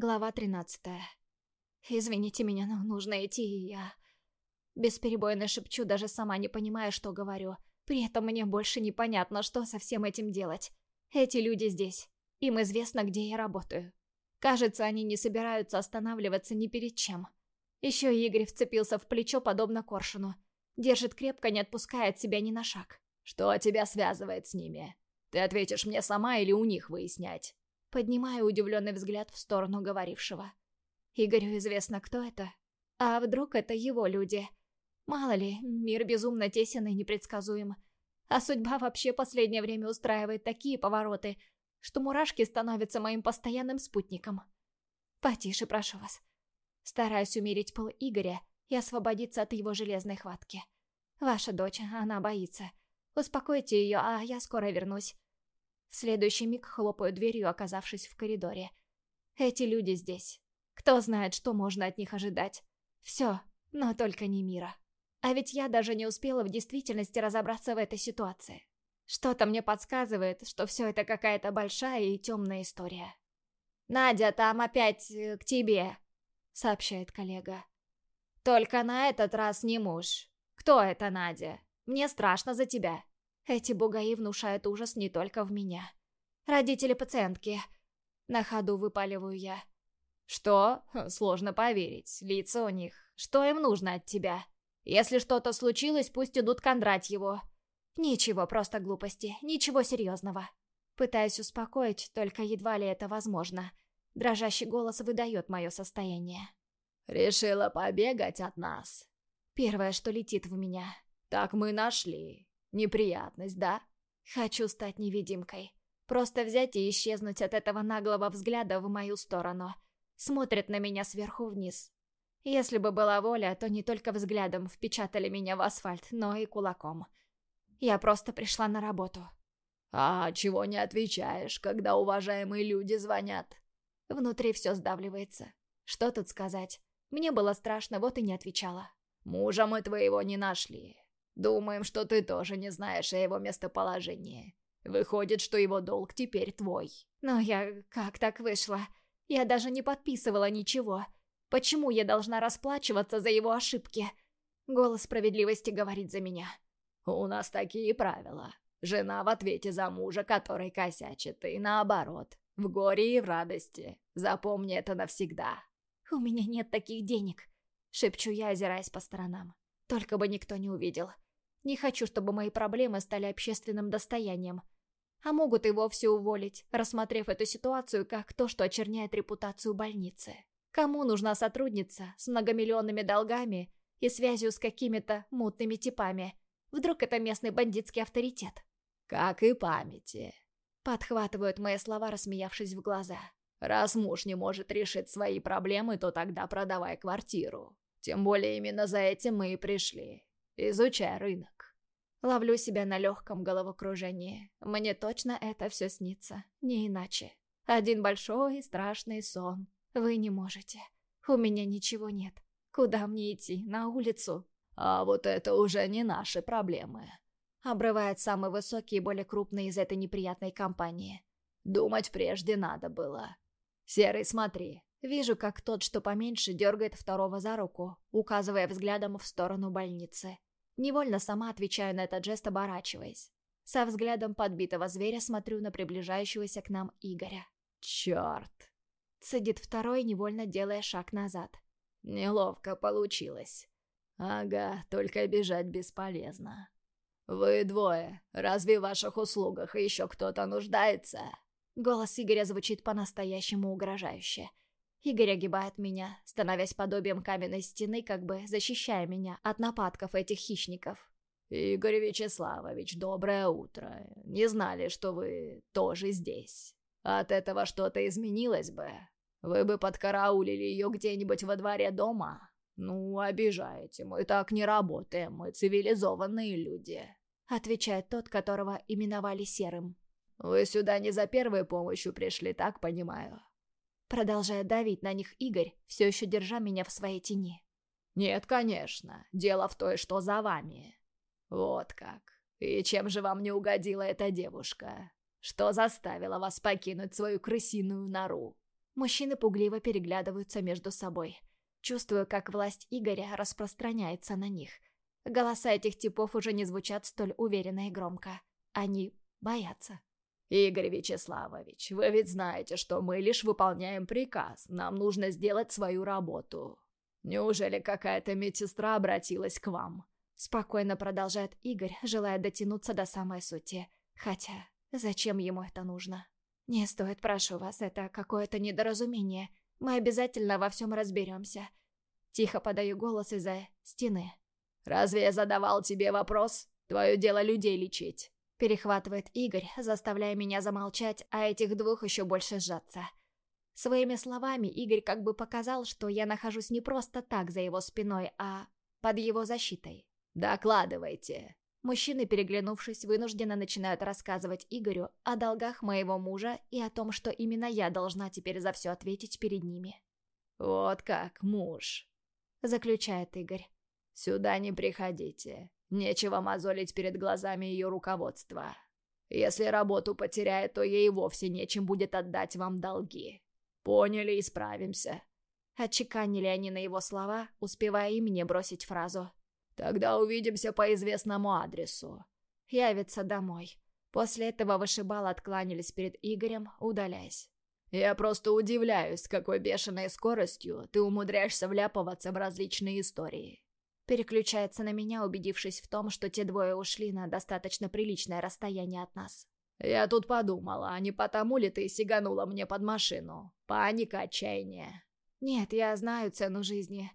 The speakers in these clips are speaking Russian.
Глава 13. Извините меня, но нужно идти, и я... Бесперебойно шепчу, даже сама не понимая, что говорю. При этом мне больше непонятно, что со всем этим делать. Эти люди здесь. Им известно, где я работаю. Кажется, они не собираются останавливаться ни перед чем. Еще Игорь вцепился в плечо, подобно коршуну. Держит крепко, не отпускает себя ни на шаг. «Что тебя связывает с ними? Ты ответишь мне сама или у них выяснять?» Поднимаю удивленный взгляд в сторону говорившего. Игорю известно, кто это. А вдруг это его люди? Мало ли, мир безумно тесен и непредсказуем. А судьба вообще последнее время устраивает такие повороты, что мурашки становятся моим постоянным спутником. Потише, прошу вас. Стараюсь умерить пыл Игоря и освободиться от его железной хватки. Ваша дочь, она боится. Успокойте ее, а я скоро вернусь. В следующий миг хлопаю дверью, оказавшись в коридоре. Эти люди здесь. Кто знает, что можно от них ожидать. Все, но только не мира. А ведь я даже не успела в действительности разобраться в этой ситуации. Что-то мне подсказывает, что все это какая-то большая и темная история. «Надя, там опять э, к тебе», — сообщает коллега. «Только на этот раз не муж. Кто это Надя? Мне страшно за тебя». Эти бугаи внушают ужас не только в меня. Родители пациентки. На ходу выпаливаю я. Что? Сложно поверить. Лица у них. Что им нужно от тебя? Если что-то случилось, пусть идут Кондратьеву. Ничего, просто глупости. Ничего серьезного. Пытаюсь успокоить, только едва ли это возможно. Дрожащий голос выдает мое состояние. «Решила побегать от нас?» Первое, что летит в меня. «Так мы нашли. Неприятность, да? Хочу стать невидимкой. Просто взять и исчезнуть от этого наглого взгляда в мою сторону. Смотрит на меня сверху вниз. Если бы была воля, то не только взглядом впечатали меня в асфальт, но и кулаком. Я просто пришла на работу. «А чего не отвечаешь, когда уважаемые люди звонят?» Внутри все сдавливается. Что тут сказать? Мне было страшно, вот и не отвечала. «Мужа мы твоего не нашли. Думаем, что ты тоже не знаешь о его местоположении. Выходит, что его долг теперь твой. Но я... как так вышло? Я даже не подписывала ничего. Почему я должна расплачиваться за его ошибки? Голос справедливости говорит за меня. У нас такие правила. Жена в ответе за мужа, который косячит, и наоборот. В горе и в радости. Запомни это навсегда. У меня нет таких денег. Шепчу я, озираясь по сторонам. Только бы никто не увидел. Не хочу, чтобы мои проблемы стали общественным достоянием. А могут и вовсе уволить, рассмотрев эту ситуацию как то, что очерняет репутацию больницы. Кому нужна сотрудница с многомиллионными долгами и связью с какими-то мутными типами? Вдруг это местный бандитский авторитет? «Как и памяти», — подхватывают мои слова, рассмеявшись в глаза. «Раз муж не может решить свои проблемы, то тогда продавай квартиру. Тем более именно за этим мы и пришли. Изучай рынок. Ловлю себя на легком головокружении. Мне точно это все снится. Не иначе. Один большой и страшный сон. Вы не можете. У меня ничего нет. Куда мне идти? На улицу? А вот это уже не наши проблемы. Обрывает самый высокий и более крупный из этой неприятной компании. Думать прежде надо было. Серый, смотри. Вижу, как тот, что поменьше, дергает второго за руку, указывая взглядом в сторону больницы. Невольно сама отвечаю на этот жест, оборачиваясь. Со взглядом подбитого зверя смотрю на приближающегося к нам Игоря. «Черт!» Цедит второй, невольно делая шаг назад. «Неловко получилось. Ага, только бежать бесполезно. Вы двое, разве в ваших услугах еще кто-то нуждается?» Голос Игоря звучит по-настоящему угрожающе. Игорь огибает меня, становясь подобием каменной стены, как бы защищая меня от нападков этих хищников. «Игорь Вячеславович, доброе утро. Не знали, что вы тоже здесь. От этого что-то изменилось бы. Вы бы подкараулили ее где-нибудь во дворе дома? Ну, обижаете, мы так не работаем, мы цивилизованные люди», — отвечает тот, которого именовали Серым. «Вы сюда не за первой помощью пришли, так понимаю?» Продолжая давить на них Игорь, все еще держа меня в своей тени. «Нет, конечно. Дело в том, что за вами. Вот как. И чем же вам не угодила эта девушка? Что заставило вас покинуть свою крысиную нору?» Мужчины пугливо переглядываются между собой. Чувствую, как власть Игоря распространяется на них. Голоса этих типов уже не звучат столь уверенно и громко. Они боятся. «Игорь Вячеславович, вы ведь знаете, что мы лишь выполняем приказ. Нам нужно сделать свою работу. Неужели какая-то медсестра обратилась к вам?» Спокойно продолжает Игорь, желая дотянуться до самой сути. Хотя, зачем ему это нужно? «Не стоит, прошу вас, это какое-то недоразумение. Мы обязательно во всем разберемся». Тихо подаю голос из-за стены. «Разве я задавал тебе вопрос? Твое дело людей лечить». Перехватывает Игорь, заставляя меня замолчать, а этих двух еще больше сжаться. Своими словами Игорь как бы показал, что я нахожусь не просто так за его спиной, а под его защитой. «Докладывайте». Мужчины, переглянувшись, вынужденно начинают рассказывать Игорю о долгах моего мужа и о том, что именно я должна теперь за все ответить перед ними. «Вот как, муж», — заключает Игорь. «Сюда не приходите. Нечего мозолить перед глазами ее руководства. Если работу потеряет, то ей вовсе нечем будет отдать вам долги. Поняли и справимся». Отчеканили они на его слова, успевая и мне бросить фразу. «Тогда увидимся по известному адресу». Явится домой. После этого вышибал откланялись перед Игорем, удаляясь. «Я просто удивляюсь, с какой бешеной скоростью ты умудряешься вляпываться в различные истории. Переключается на меня, убедившись в том, что те двое ушли на достаточно приличное расстояние от нас. «Я тут подумала, а не потому ли ты сиганула мне под машину? Паника, отчаяние». «Нет, я знаю цену жизни.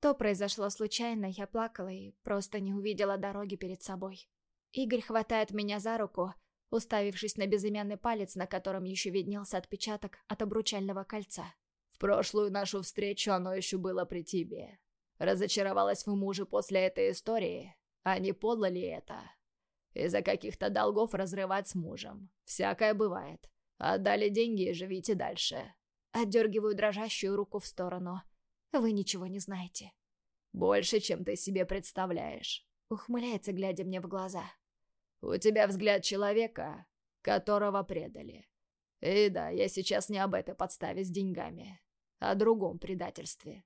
То произошло случайно, я плакала и просто не увидела дороги перед собой». Игорь хватает меня за руку, уставившись на безымянный палец, на котором еще виднелся отпечаток от обручального кольца. «В прошлую нашу встречу оно еще было при тебе. Разочаровалась в муже после этой истории? А не подло ли это? Из-за каких-то долгов разрывать с мужем. Всякое бывает. Отдали деньги и живите дальше. Отдергиваю дрожащую руку в сторону. Вы ничего не знаете. Больше, чем ты себе представляешь. Ухмыляется, глядя мне в глаза. У тебя взгляд человека, которого предали. И да, я сейчас не об этой подставе с деньгами, а о другом предательстве.